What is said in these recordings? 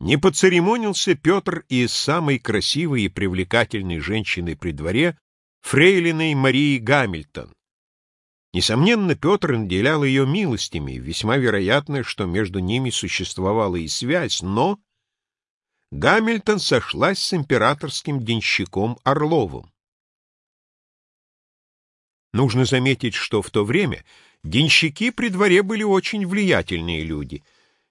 Не поцеремонился Петр и с самой красивой и привлекательной женщиной при дворе, фрейлиной Марии Гамильтон. Несомненно, Петр наделял ее милостями, весьма вероятно, что между ними существовала и связь, но Гамильтон сошлась с императорским денщиком Орловым. Нужно заметить, что в то время денщики при дворе были очень влиятельные люди.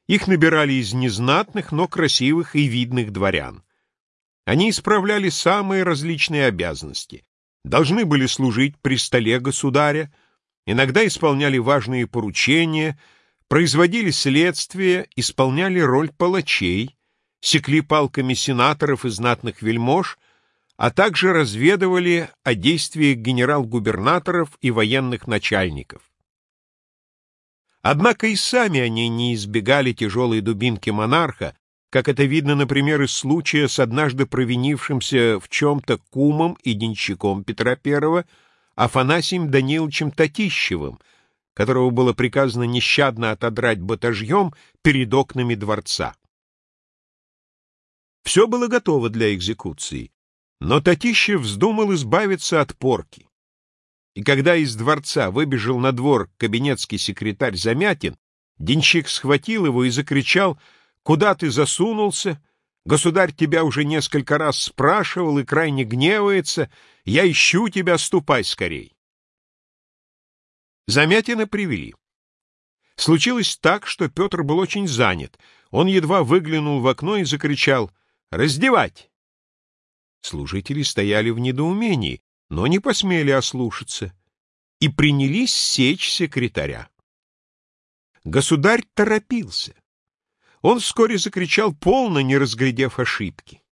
Их набирали из незнатных, но красивых и видных дворян. Они исправляли самые различные обязанности. Должны были служить при столе государя, иногда исполняли важные поручения, производили следствие, исполняли роль палачей, секли палками сенаторов и знатных вельмож, а также разведывали о действиях генерал-губернаторов и военных начальников. Однако и сами они не избегали тяжелой дубинки монарха, как это видно, например, из случая с однажды провинившимся в чем-то кумом и денщиком Петра I Афанасием Даниловичем Татищевым, которого было приказано нещадно отодрать батажьем перед окнами дворца. Все было готово для экзекуции, но Татищев вздумал избавиться от порки. И когда из дворца выбежал на двор кабинетский секретарь Замятин, денщик схватил его и закричал «Куда ты засунулся? Государь тебя уже несколько раз спрашивал и крайне гневается. Я ищу тебя, ступай скорей». Замятина привели. Случилось так, что Петр был очень занят. Он едва выглянул в окно и закричал — Раздевать!» Служители стояли в недоумении, но не посмели ослушаться и принялись сечь секретаря. Государь торопился. Он вскоре закричал, полно не разглядев ошибки.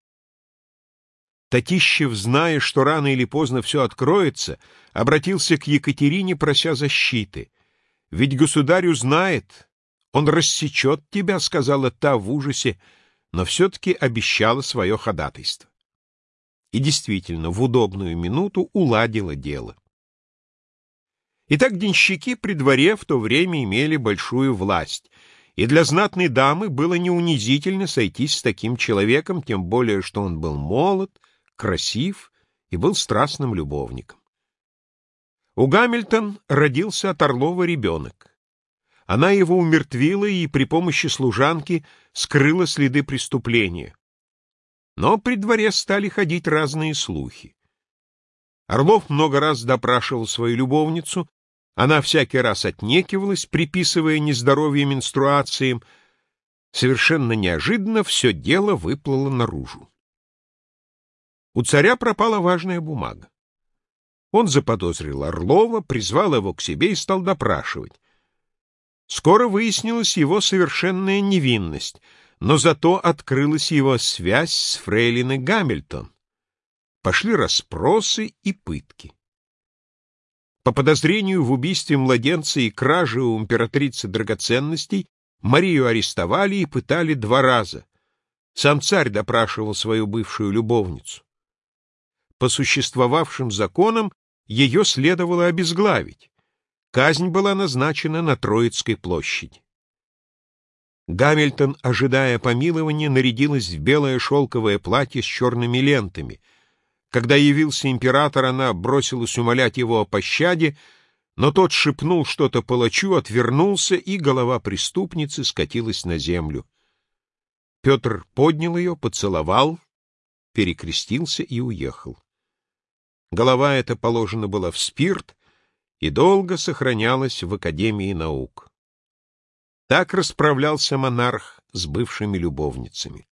Татищев, зная, что рано или поздно все откроется, обратился к Екатерине, прося защиты. «Ведь государь узнает, он рассечет тебя», — сказала та в ужасе, — но все-таки обещала свое ходатайство. И действительно, в удобную минуту уладила дело. Итак, денщики при дворе в то время имели большую власть, и для знатной дамы было неунизительно сойтись с таким человеком, тем более, что он был молод, красив и был страстным любовником. У Гамильтон родился от Орлова ребенок. Она его умертвила и при помощи служанки скрыла следы преступления. Но при дворе стали ходить разные слухи. Орлов много раз допрашивал свою любовницу, она всякий раз отнекивалась, приписывая нездоровье менструациям. Совершенно неожиданно все дело выплыло наружу. У царя пропала важная бумага. Он заподозрил Орлова, призвал его к себе и стал допрашивать. Скоро выяснилась его совершенная невинность, но зато открылась его связь с фрейлиной Гамильтон. Пошли расспросы и пытки. По подозрению в убийстве младенца и краже у императрицы драгоценностей Марию арестовали и пытали два раза. Сам царь допрашивал свою бывшую любовницу. По существовавшим законам ее следовало обезглавить. Казнь была назначена на Троицкой площади. Гамильтон, ожидая помилования, нарядилась в белое шелковое платье с черными лентами. Когда явился император, она бросилась умолять его о пощаде, но тот шепнул что-то палачу, отвернулся, и голова преступницы скатилась на землю. Петр поднял ее, поцеловал, перекрестился и уехал. Голова эта положена была в спирт, и долго сохранялась в Академии наук. Так расправлялся монарх с бывшими любовницами.